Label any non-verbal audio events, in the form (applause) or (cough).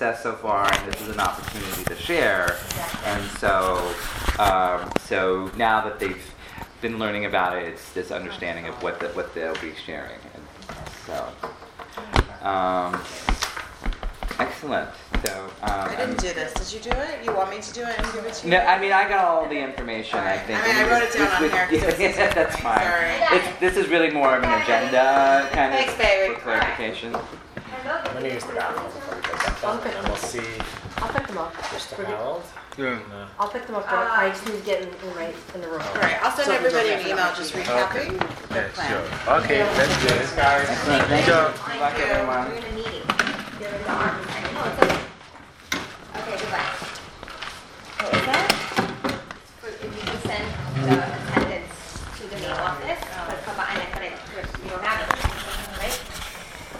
success so far, and this is an opportunity to share. And so, um, so now that they've been learning about it, it's this understanding of what the, what they'll be sharing. And so, um, excellent. So, um, I didn't do this. Did you do it? You want me to do it and give it to you? no, I mean I got all the information. I Alright. think. I mean, I wrote it down on This here 'cause it was (laughs) yeah, that's fine. Sorry. It's, this is really more of an agenda kind Thanks, of baby. for clarification. I'm gonna use the bathroom before we get that done, and we'll see I'll pick them up. Mr. We're. Harold. Yeah. And, uh, I'll pick them up. but I just need to get in, in right in the room. All right. I'll send So- everybody an email just recapping the Yeah, plan. sure. Okay, that's good. Excellent. Thank you. Job. Good luck, everyone. We're in a meeting. The other dog. Oh, it's okay. Okay, goodbye. Oh, is that? If you can send the